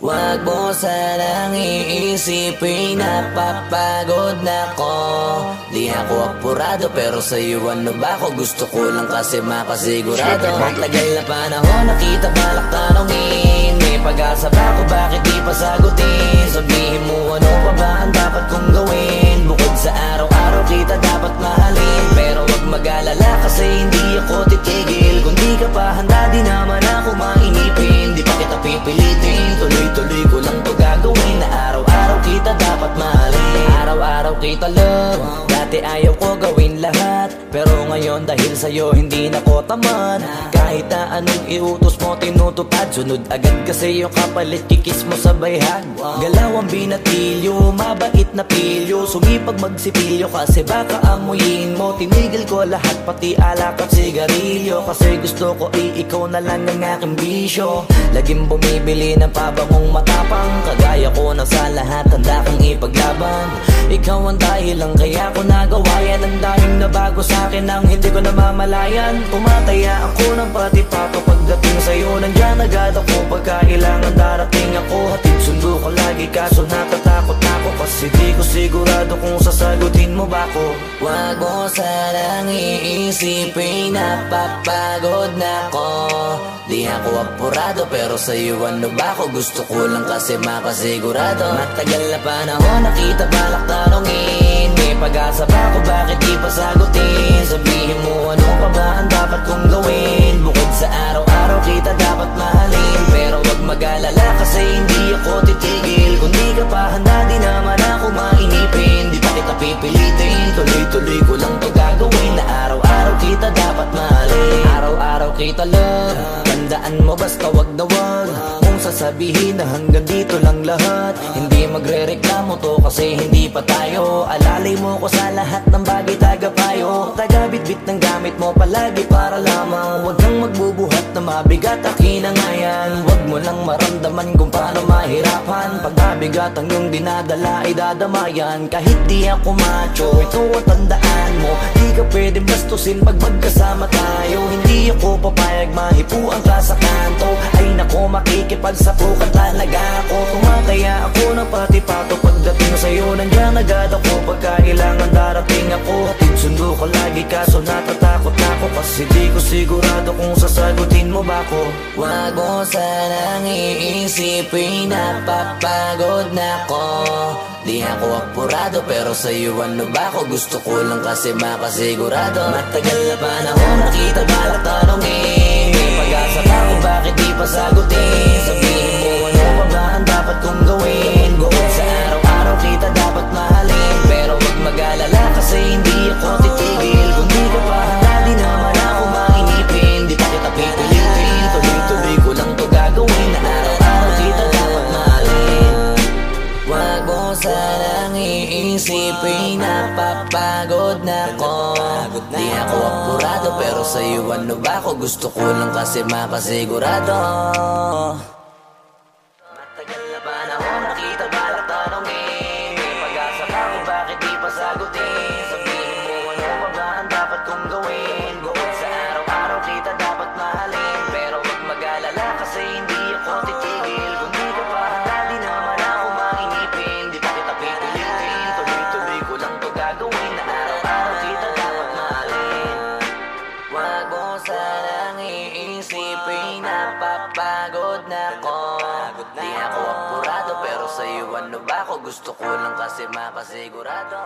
Wag mo sanang iisipin Napapagod na ko Di ako apurado pero sa'yo ano ba ako? Gusto ko lang kasi makasigurado. Matagal na panahon nakita balak tanongin. May pag-asa ba ako? Bakit di pa sagutin Kita love Dati ayaw ko gawin lahat. Pero ngayon dahil sa'yo hindi na ko tamad Kahit na anong iutos mo tinutupad. Sunod agad kasi yung kapalit kikis mo sa bayhan. Galaw ang binatilyo, mabait na pilyo. Sumipag magsipilyo kasi baka amuyin mo. Tinigil ko lahat pati alak at sigarilyo. Kasi gusto ko ay ikaw na lang ang aking bisyo. Laging bumibili ng pabangong matapang. Kagaya ko na sa lahat handa kang ipaglaban Ikaw ang dahilan kaya ko nagawa yan Ang daming nabago sa akin ang hindi ko namamalayan. Tumataya ako ng pati pato Pagdating sa'yo. Nandiyan agad ako Pagkailangan darating ako. Hatid sundo ko lagi kaso natatakot ako Kasi di ko sigurado kung sasagutin mo ba ako. Wag mo sanang iisipin Napapagod na ko Di ako apurado pero sa'yo ano ba ako? Gusto ko lang kasi makasigurado. Matagal na panahon nakita balak tanongin May pag-asa ba ako? Bakit di pa sagutin? Sabihin mo ano pa ba ang dapat kong gawin kita love Tandaan mo basta wag na wag sasabihin na hanggang dito lang lahat. Hindi magre-reklamo to kasi hindi pa tayo. Alalay mo ko sa lahat ng bagay taga-payo. Taga-bit-bit ng gamit mo palagi para lamang. Huwag kang magbubuhat na mabigat akin ang ayan Huwag mo lang maramdaman kung paano mahirapan. Pag mabigat ang iyong dinadala ay dadamayan. Kahit di ako macho, ito ang tandaan mo. Di ka pwedeng bastusin pag magkasama tayo. Hindi ako papayag mahipuan ka sa kanto Ay nako makikipagsapukan talaga ako. Tumataya ako ng pati pato Pagdating sa'yo. Nandiyan agad ako Pagkailangan darating ako. Hatid sundo ko lagi kaso natatakot na ako. Kasi di ko sigurado kung sasagutin mo ba ako. Wag mo sanang iisipin Napapagod na ko Di ako apurado pero sa'yo ano ba ako? Gusto ko lang kasi makasigurado. Matagal na panahon nakita balak tanongin May pag-asa ba ako bakit di pa sagutin Napapagod na ko Di ako. apurado pero sa'yo ano ba ako? Gusto ko lang kasi makasigurado ano ba ako? Gusto ko lang kasi makasigurado